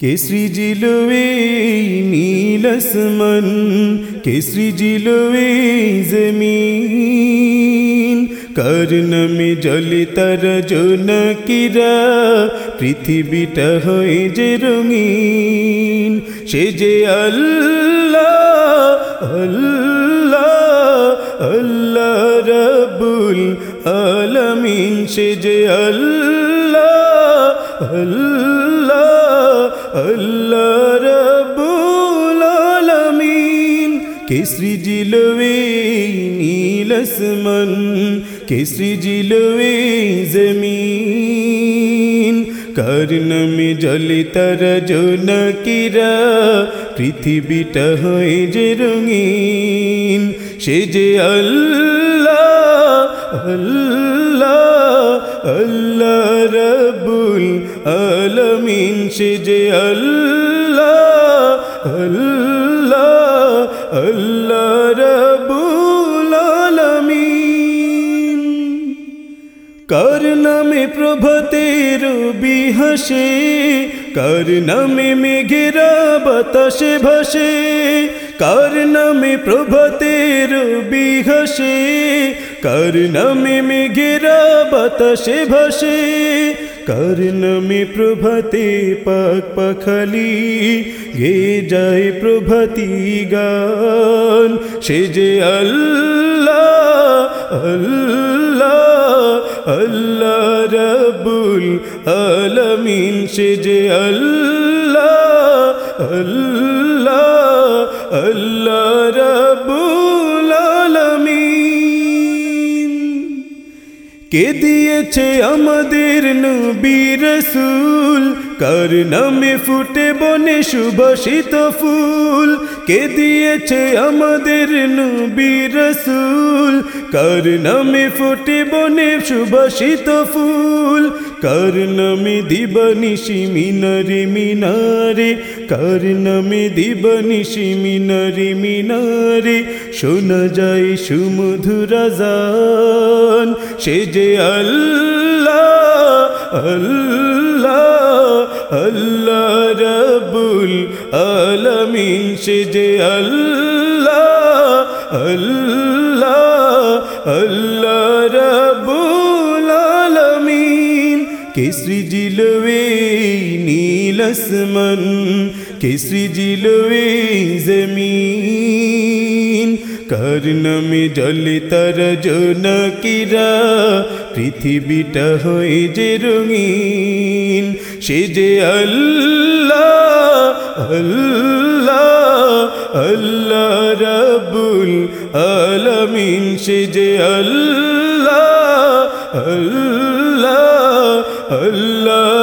কে সৃজিলো এই নীলসমন কে সৃজিলো এই জমিন কার নামে জলে তার জোনাকিরা পৃথিবীটা হয়ে যে রঙিন সে যে আল্লাহ আল্লাহ আল্লাহ রবুল আলমিন সে যে আল্লাহ আল্লাহ আল্লাহ রবুল আলমিন কেসরি জিলবে নীলসমন কেসরি জিলবে জমিন। কার নামে জলে তার জোনাকিরা পৃথিবীটা হয়ে যে রঙিন। সে যে আল্লাহ আল্লাহ আল্লাহ। রবুল আলমিন, সে যে আল্লাহ আল্লাহ আল্লাহ রবুল আলমিন। কার নামে প্রভাতের বিহাসে কার নামে মেঘেরা বাতাসে ভাসে, কার নামে প্রভাতের বিহাসে কার নামে মেঘেরা বাতাসে ভাসে কার নামে প্রভাতে পাক পাখালি, গে যায় প্রভাতি গান। সে যে আল্লাহ আল্লাহ আল্লাহ রবুল আলমিন। সে যে আল্লাহ আল্লাহ আল্লাহ কে দিয়েছে আমাদের নবী রসুল? কার নামে ফুটে বনে সুভাষিত ফুল? কে দিয়েছে আমাদের নবী রসুল? কার নামে ফুটে বনে সুভাষিত ফুল। কার নামে দিবানিশি মিনারে মিনারে। কার নামে দিবানিশি মিনারে মিনারে। শোনা যায় সুমধুরা জান সে যে আল্লাহ আল্লাহ আল্লাহ রবুল আলমিন। সে যে আল্লাহ আল্লাহ আল্লাহ রবুল আলমিন কেসরি জিলবে নীলসমন কেসরি জিলবে জমিন। কার নামে জলে তার জোনাকিরা, পৃথিবীটা হয়ে যে রঙিন। সে যে আল্লাহ আল্লাহ আল্লাহ রবুল আলমিন সে যে আল্লাহ আল্লাহ আল্লাহ